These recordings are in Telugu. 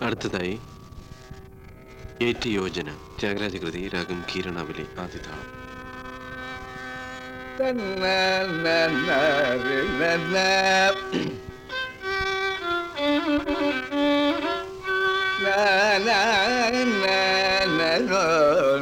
അടുത്തതായി ഏറ്റ് യോജന ത്യാഗരാജകൃതി രാഗം കീരണാവലി ആദ്യതാളം na na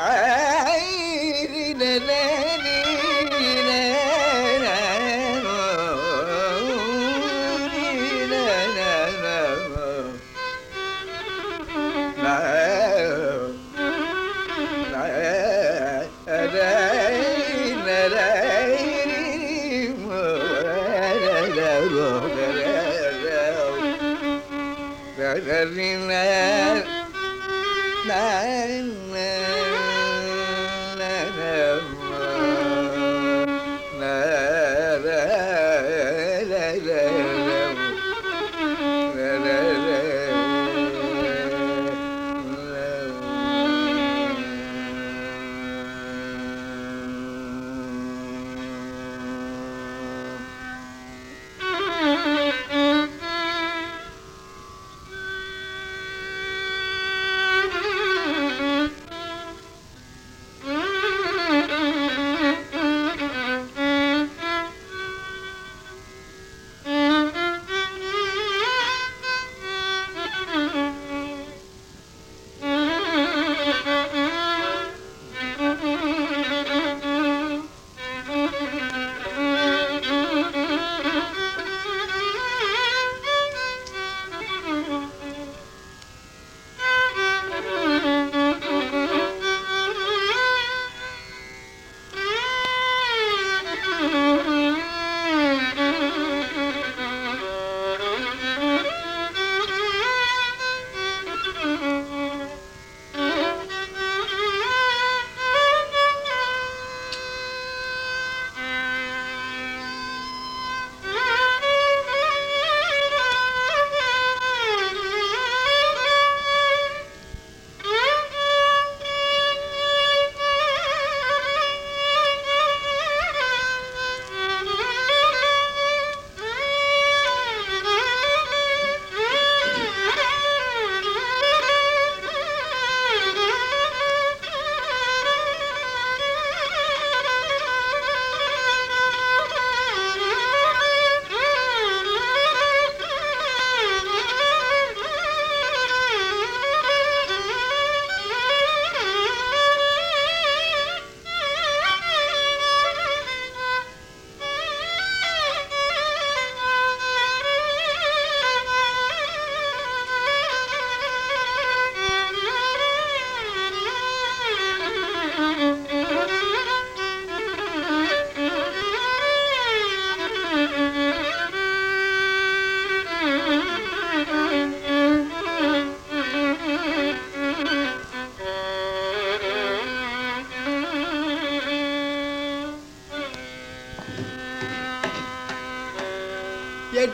All right.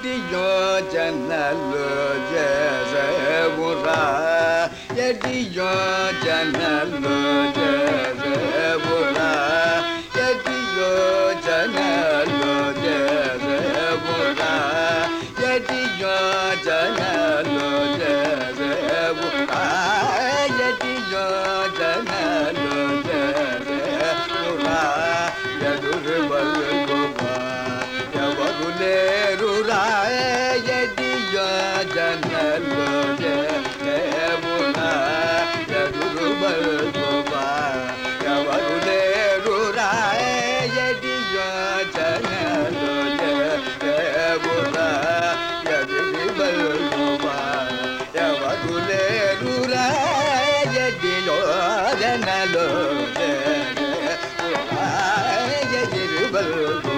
diyor cennelü ceze vura. Yer diyor cennelü लो जय जय बल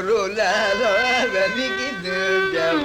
Sorular öve bir gidip gel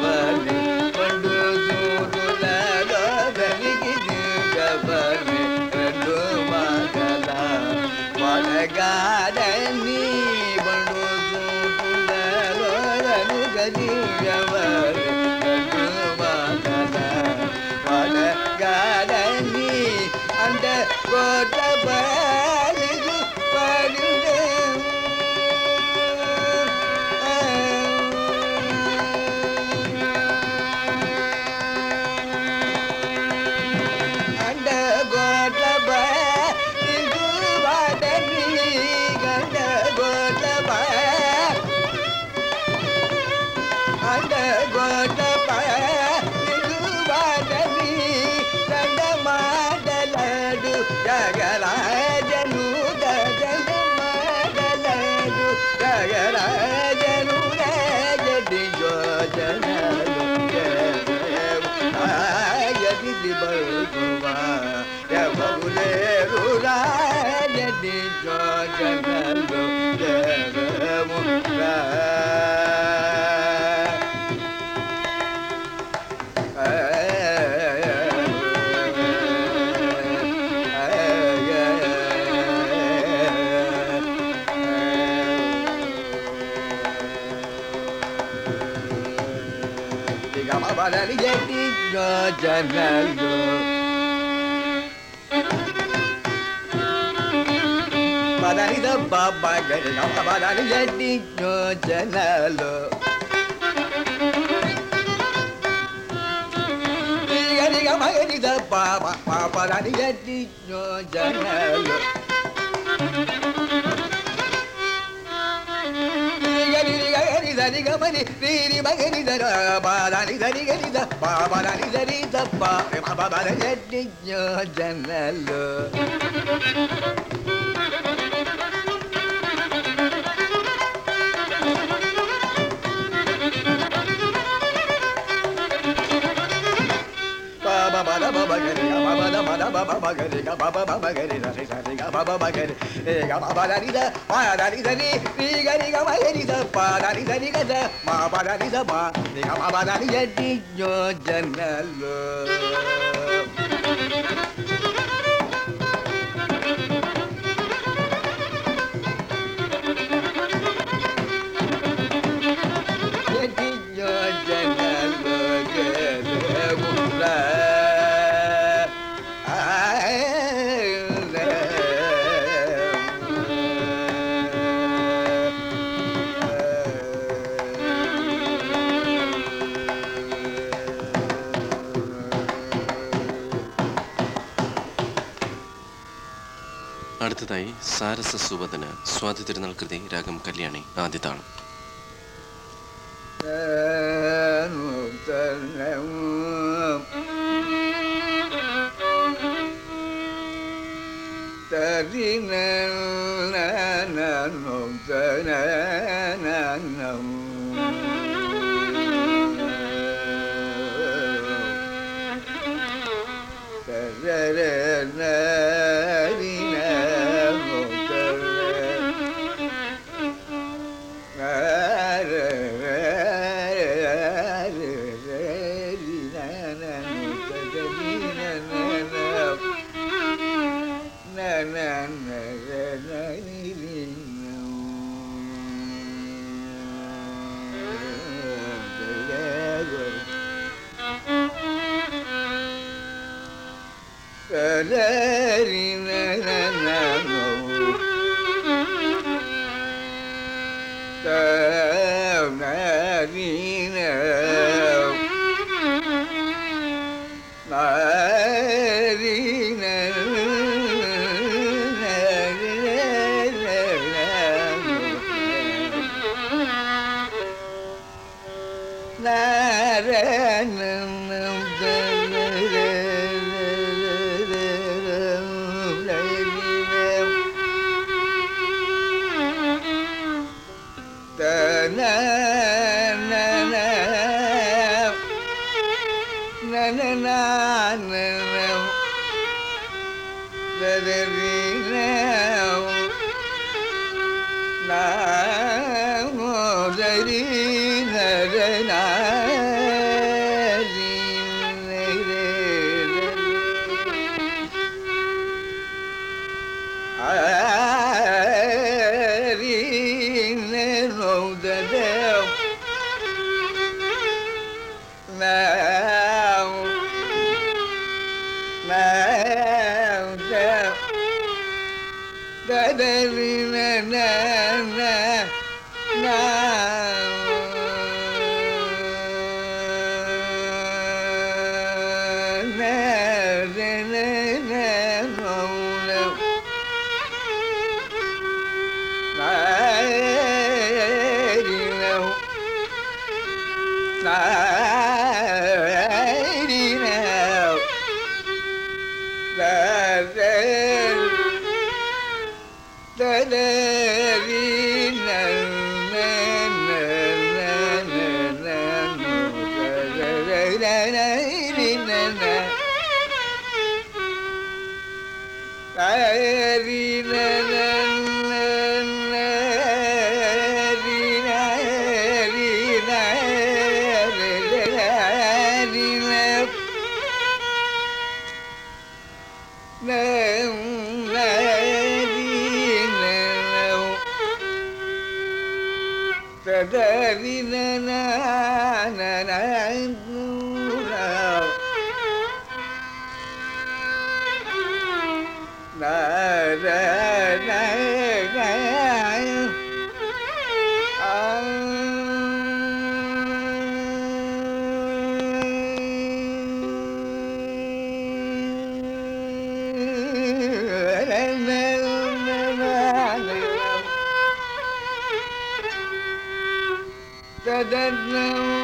ಜಗರಾಜ జగదు పదనిద బాబా గడిన పదని జడి జనలు మగనిద బాబా పాపదని జడి జనలు దని గమని రీరి మగని దర బాదని దని గని ద బాబదని దరి దబ్బ బాబదని జన్నలో bada baba gari ga baba da bada baba baba gari ga baba baba gari da sa ri ga baba baba gari e ga baba da ri da ma da ri da ri ri ga ri ga ma gari da pa da ri da ri ga da ma ba da ri da ma ri ga baba da ri ya di jo janalo സാരസ സുവദന Swathi Thirunal കൃതി രാഗം Kalyani Yeah. la That's now.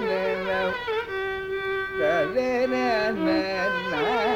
na na na na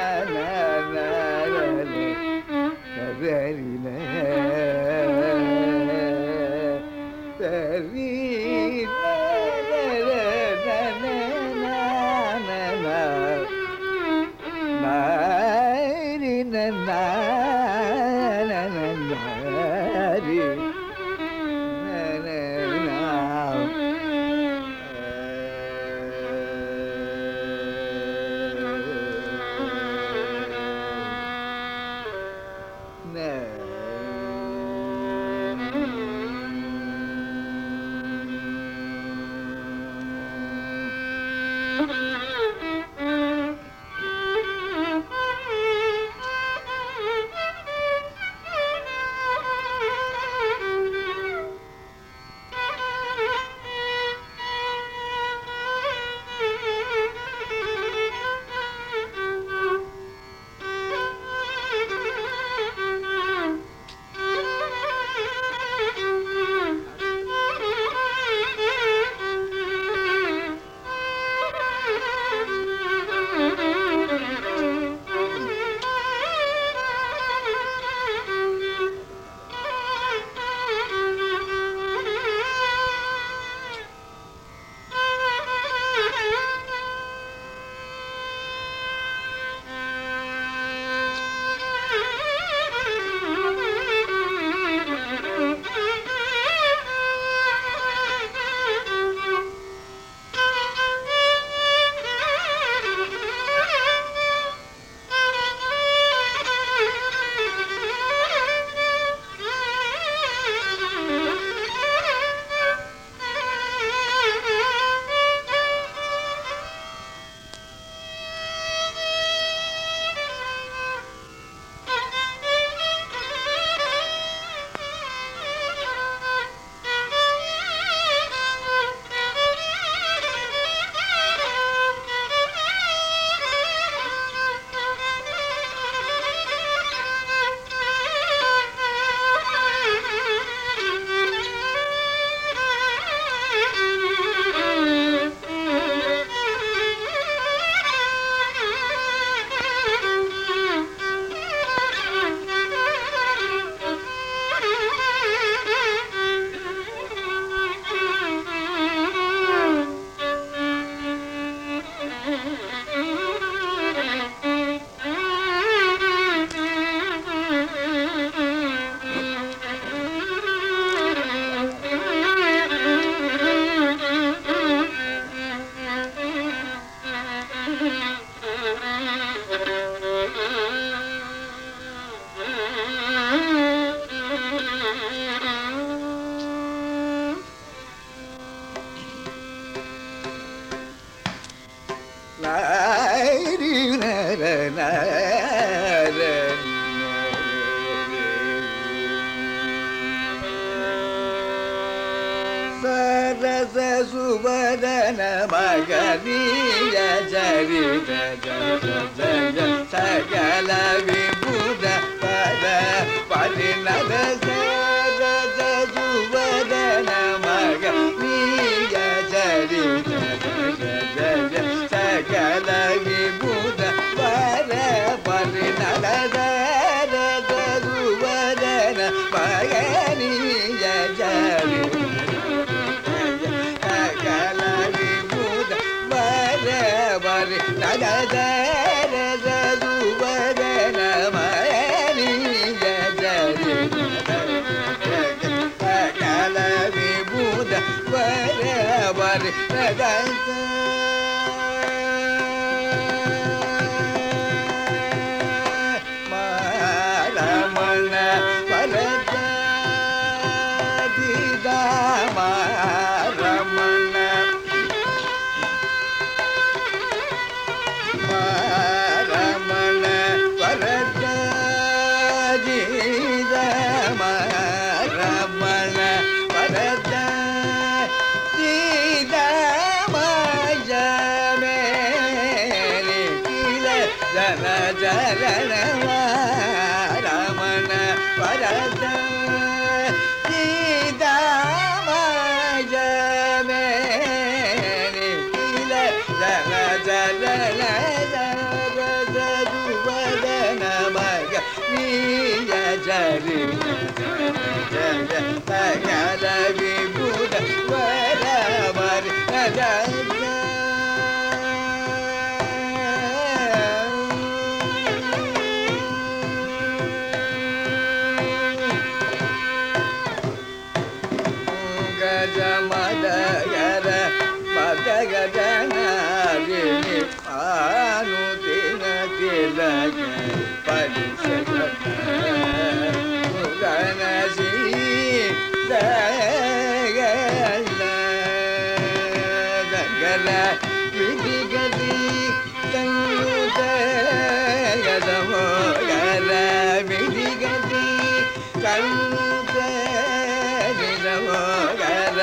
ஓகர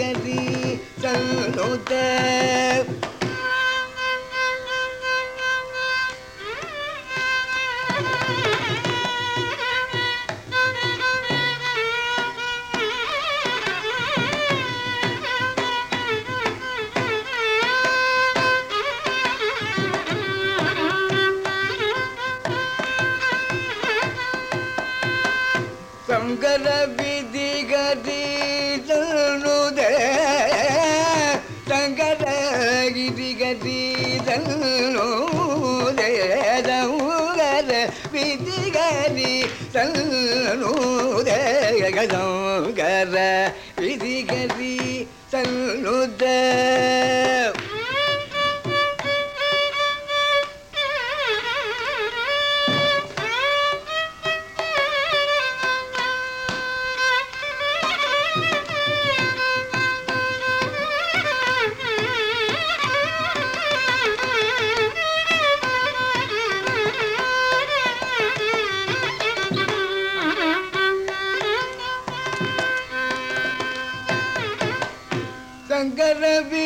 ಗರಿ ಸಲ್ಲೋತ గజను ఉదయ గజం. para.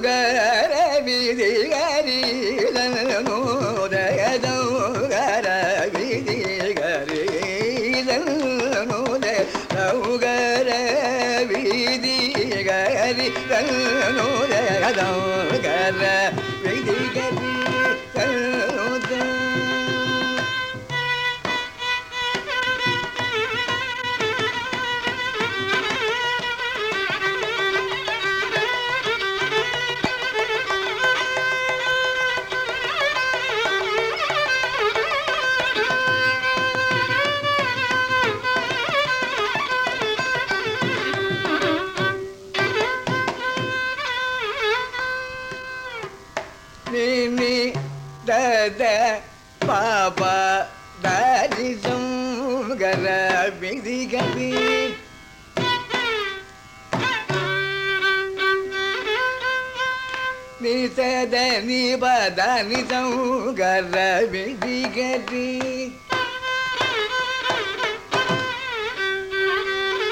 Good. நிமி தத பாப தாரிசம் கர விதிகதி நிசத நிபத நிசம் கர விதிகதி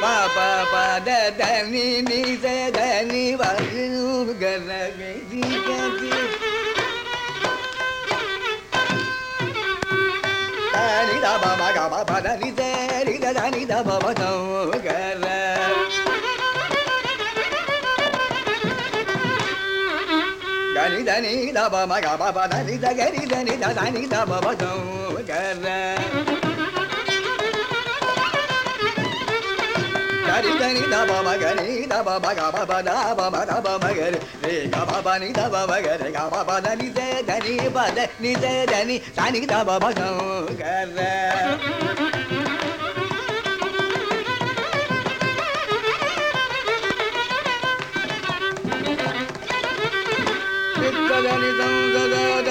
பாப பத தனி நிசத நிவரு கரவே గదని దమవదం గర గని దని దబ మగ బబ దని దగరి దని దని దమవదం గర గరి గని దబ మగని దబ మగ బబ దబ దబ మగరి రే గబ బని దబ మగరి గబ బద నిజ దని బద నిజ దని దని దబ భగం గర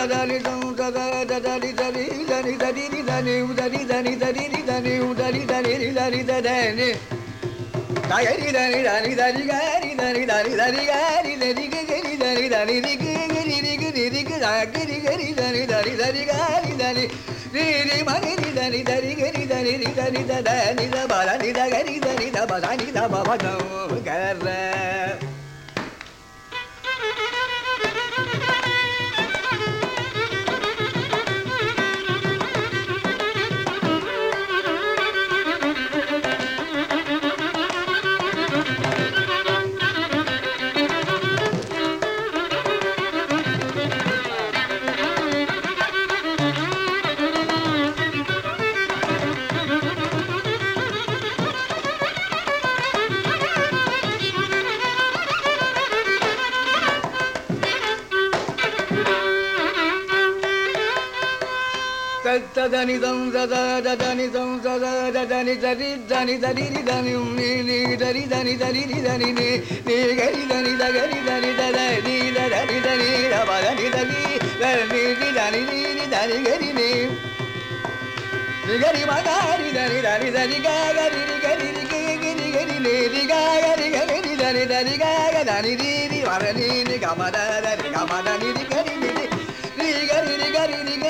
దరి దరి దరి దరి దరి దని ఉదరి దని దరి దని ఉదరి దరి దరి దని దరి దరి దరి దరి గారి దరి దరి దరి గారి దరి గరి దరి దరి రిగి గిరి రిగి రిగి రాగిరి గరి దరి దరి దరి గారి దరి రి మరి దరి దరి గరి దరి రి దరి దని ద బల ని ద గరి దరి ద బల ని ద బవ గర్ర దద దదని దం దద దదని దరి దని దరి రి దని ని ని దరి దని దరి రి దని ని ని గరి దని దగరి దని దద ని దరి దని దబ దని దరి దని రి దని ని ని దని గరి ని ని గరి మగారి దని దని దని గరి రి గరి రి గరి గరి ని రి గరి గరి దని దని గ దని రి రి వర ని ని గమ దని గమ దని రి గరి ని రి గరి రి గరి రి గరి రి గరి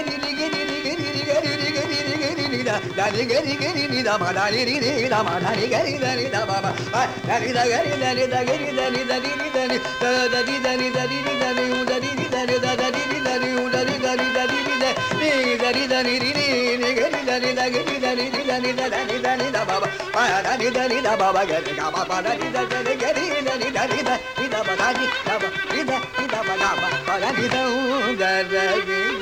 దని గరి గరి ని ద మ దని రి రి ద మ దని గరి దని ద మ మ దని ద గరి దని ద గరి దని దని రి దని ద ద ది దని దని రి దని ఉ దని రి దని ద దని రి దని ఉ దని దని దని ని దని దని రి ని ని గరి దని ద గరి దని రి దని ద దని దని ద మ మ దని దని ద మ గరి గ మ దని ద దని గరి దని దని ద ని ద మ దని ద ని ద ని ద మ ద దని ద ఉ ద ద గరి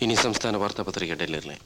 ഇനി സംസ്ഥാന വാർത്താ പത്രിക ഡൽഹിയിലെ